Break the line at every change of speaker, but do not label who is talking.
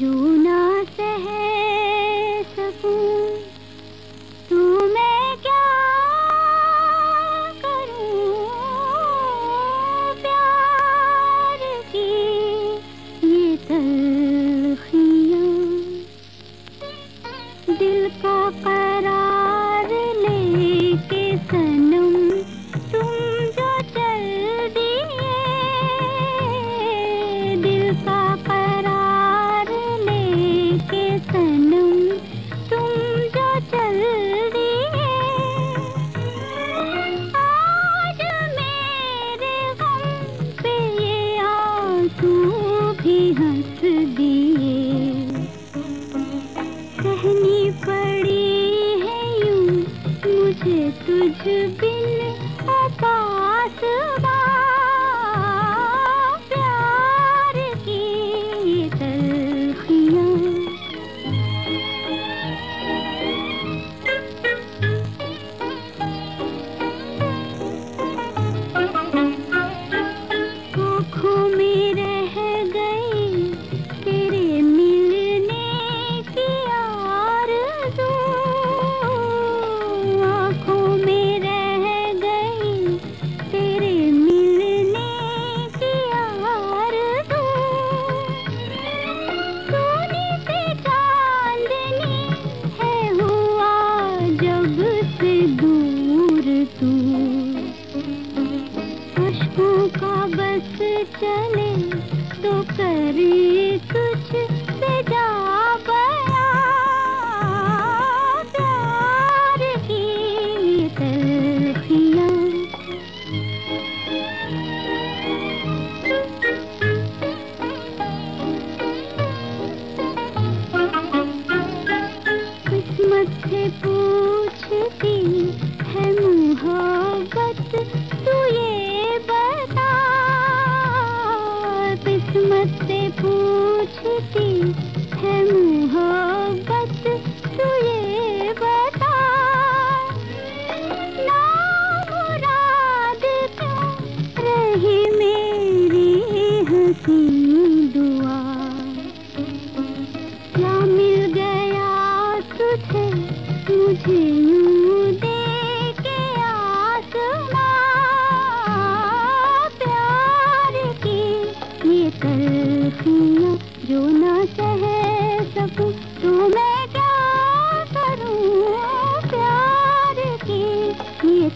सह तू मैं क्या प्यार की ये दिल का करा heart. उनका बस चले तो करे कुछ सजा से पूछती है मोहब्बत तो ये जो ना सह सकूँ तो मैं क्या प्यार की? ये